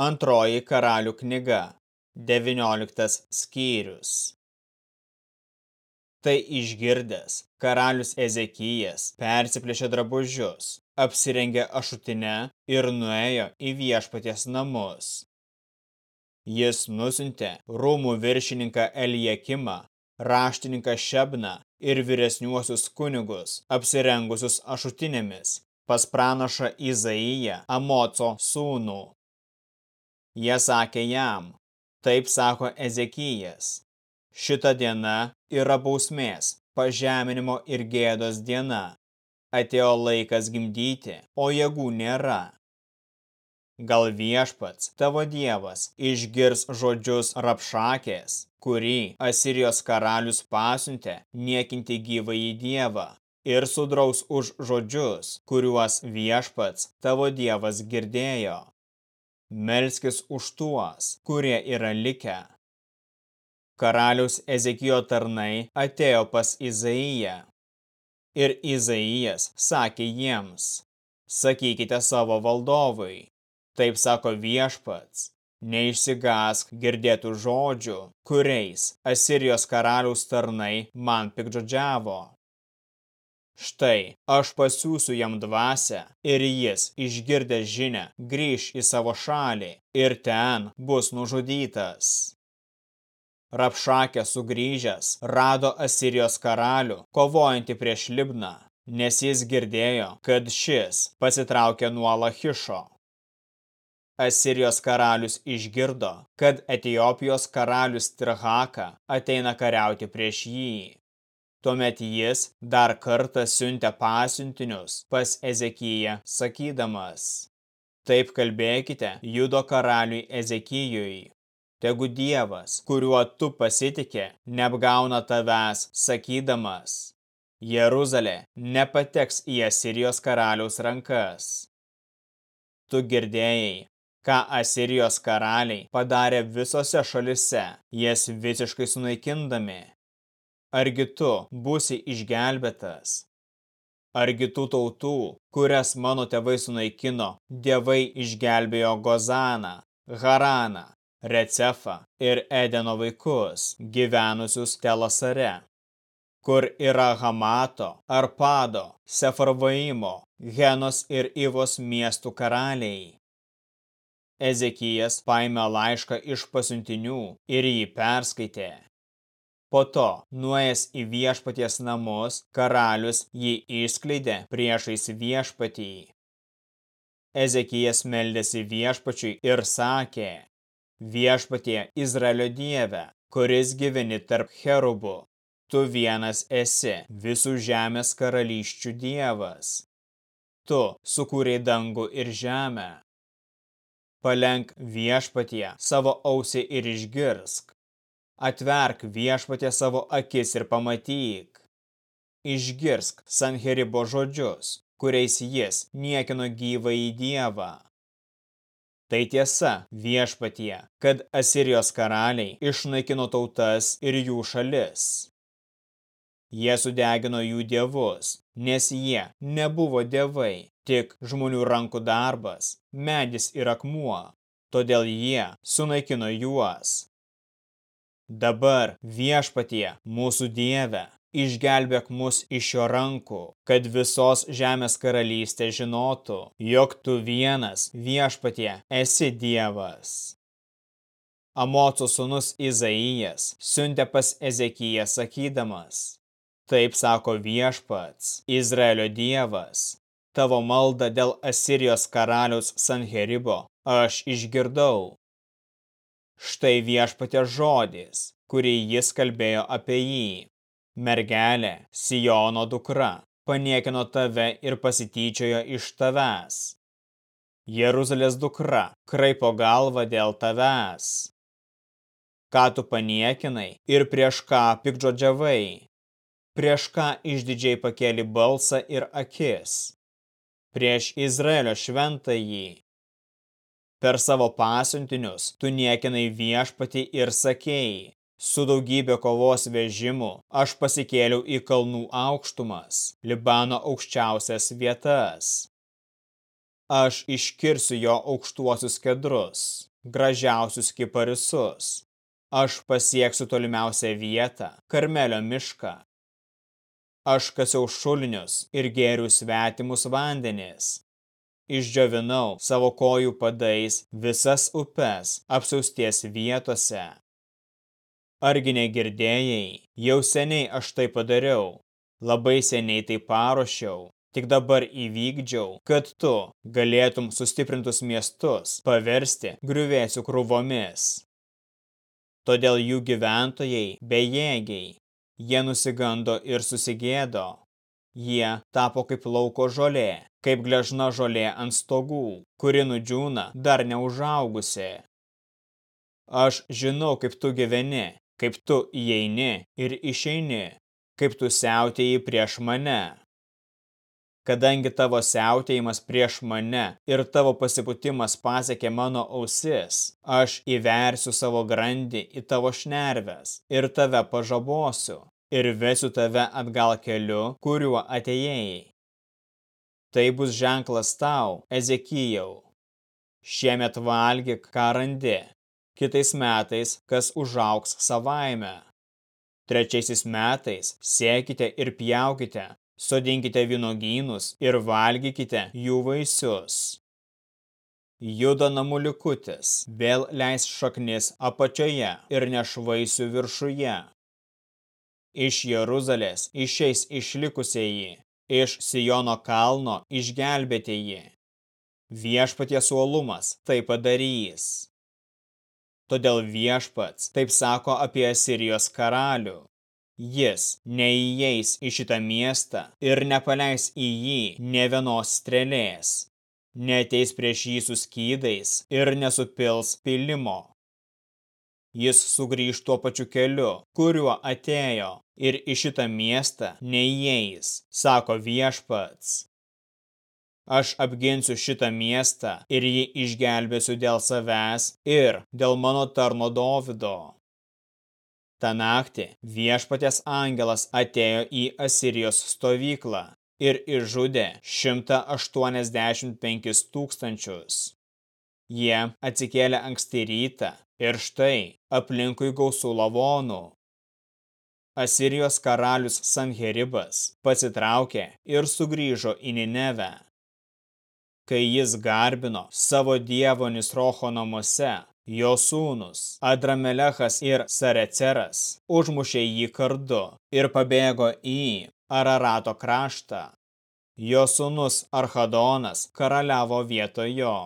Antroji karalių knyga, 19 skyrius. Tai išgirdęs, karalius Ezekijas persiplėšė drabužius, apsirengė ašutinę ir nuėjo į viešpaties namus. Jis nusintė rūmų viršininką Eliekimą, raštininką Šebną ir vyresniuosius kunigus, apsirengusius ašutinėmis, pas pranašą Izaiją, Amoco sūnų. Jie sakė jam, taip sako Ezekijas, šita diena yra bausmės, pažeminimo ir gėdos diena. Atėjo laikas gimdyti, o jėgų nėra. Gal viešpats, tavo dievas, išgirs žodžius rapšakės, kurį Asirijos karalius pasiuntė niekinti gyvąjį dievą ir sudraus už žodžius, kuriuos viešpats, tavo dievas girdėjo melskis už tuos, kurie yra likę. Karalius Ezekijo tarnai atėjo pas Izaiją. Ir Izaijas sakė jiems, sakykite savo valdovui, taip sako viešpats, neišsigask girdėtų žodžių, kuriais Asirijos karaliaus tarnai man pikdžodžiavo. Štai, aš pasiūsiu jam dvasę ir jis, išgirdęs žinę, grįž į savo šalį ir ten bus nužudytas. Rapšakė sugrįžęs rado Asirijos karalių, kovojantį prieš Libną, nes jis girdėjo, kad šis pasitraukė nuo Lachišo. Asirijos karalius išgirdo, kad Etijopijos karalius Tirhaka ateina kariauti prieš jį. Tuomet jis dar kartą siuntė pasiuntinius pas Ezekiją, sakydamas, Taip kalbėkite judo karaliui Ezekijui. Tegu Dievas, kuriuo tu pasitikė, neapgauna tavęs, sakydamas, Jeruzalė nepateks į Asirijos karaliaus rankas. Tu girdėjai, ką Asirijos karaliai padarė visose šalise, jas visiškai sunaikindami argi tu būsi išgelbėtas? Argi tų tautų, kurias mano tėvai sunaikino, dievai išgelbėjo Gozaną, Haraną, Recefą ir Edeno vaikus, gyvenusius Telasare, kur yra Hamato, Arpado, Sefarvaimo, Genos ir Ivos miestų karaliai. Ezekijas paėmė laišką iš pasiuntinių ir jį perskaitė. Po to, nuėjęs į viešpaties namus, karalius jį išskleidė priešais viešpatį. Ezekijas meldėsi viešpačiui ir sakė, viešpatie Izraelio dieve, kuris gyveni tarp cherubų, tu vienas esi visų žemės karalyščių dievas. Tu sukūrei dangų ir žemę. Palenk viešpatie savo ausį ir išgirsk. Atverk viešpatė savo akis ir pamatyk. Išgirsk Sanheribo žodžius, kuriais jis niekino gyvą į Dievą. Tai tiesa viešpatie, kad Asirijos karaliai išnaikino tautas ir jų šalis. Jie sudegino jų dievus, nes jie nebuvo dievai, tik žmonių rankų darbas, medis ir akmuo, todėl jie sunaikino juos. Dabar viešpatie, mūsų Dieve, išgelbėk mus iš jo rankų, kad visos žemės karalystė žinotų, jog tu vienas viešpatie esi Dievas. Amoco sūnus Izaijas siuntė pas Ezekiją sakydamas, taip sako viešpats, Izraelio Dievas, tavo maldą dėl Asirijos karaliaus Sanheribo aš išgirdau Štai viešpatė žodis, kurį jis kalbėjo apie jį. Mergelė, Sijono dukra, paniekino tave ir pasityčiojo iš tavęs. Jeruzalės dukra kraipo galvą dėl tavęs. Ką tu paniekinai ir prieš ką pikdžodžiavai? Prieš ką išdidžiai pakėli balsą ir akis? Prieš Izraelio šventąjį Per savo pasiuntinius tu niekinai viešpatį ir sakėjai, su daugybė kovos vežimų aš pasikėliau į kalnų aukštumas, Libano aukščiausias vietas. Aš iškirsiu jo aukštuosius kedrus, gražiausius kiparisus. Aš pasieksiu tolimiausią vietą, Karmelio mišką. Aš kasiau šulinius ir gėrių svetimus vandenis. Išdžiovinau savo kojų padais visas upes apsausties vietose. Argi negirdėjai, jau seniai aš tai padariau, labai seniai tai paruošiau, tik dabar įvykdžiau, kad tu galėtum sustiprintus miestus paversti griuvėsių krūvomis. Todėl jų gyventojai bejėgiai, jie nusigando ir susigėdo. Jie tapo kaip lauko žolė, kaip gležna žolė ant stogų, kuri nudžiūna dar neužaugusi. Aš žinau, kaip tu gyveni, kaip tu įeini ir išeini, kaip tu siautėjai prieš mane. Kadangi tavo siautėjimas prieš mane ir tavo pasiputimas pasiekė mano ausis, aš įversiu savo grandį į tavo šnerves ir tave pažabosiu ir vesiu tave atgal keliu, kuriuo atėjai. Tai bus ženklas tau, Ezekijau. Šiemet valgyk, ką randi, kitais metais, kas užauks savaime. Trečiaisiais metais sėkite ir pjaukite, sodinkite vynogynus ir valgykite jų vaisius. Judo namų likutis vėl leis šaknis apačioje ir nešvaisių viršuje. Iš Jeruzalės išeis išlikusieji, iš Sijono kalno išgelbėtieji. Viešpaties uolumas tai padarys. Todėl viešpats taip sako apie Asirijos karalių. Jis neįeis į šitą miestą ir nepaleis į jį ne vienos strėlės. Neteis prieš jį su skydais ir nesupils pilimo. Jis sugrįž tuo pačiu keliu, kuriuo atėjo, ir į šitą miestą neįeis, sako viešpats. Aš apginsiu šitą miestą ir jį išgelbėsiu dėl savęs ir dėl mano tarno Dovido. Ta naktį viešpatės angelas atėjo į Asirijos stovyklą ir išžudė 185 tūkstančius. Jie atsikėlė anksti rytą ir štai aplinkui gausų lavonų. Asirijos karalius Sanheribas pasitraukė ir sugrįžo į Ninevę kai jis garbino savo dievo Nisrocho namuose, jo sūnus Adramelechas ir Sareceras užmušė jį kardu ir pabėgo į Ararato kraštą. Jo sūnus Arhadonas karaliavo vietojo.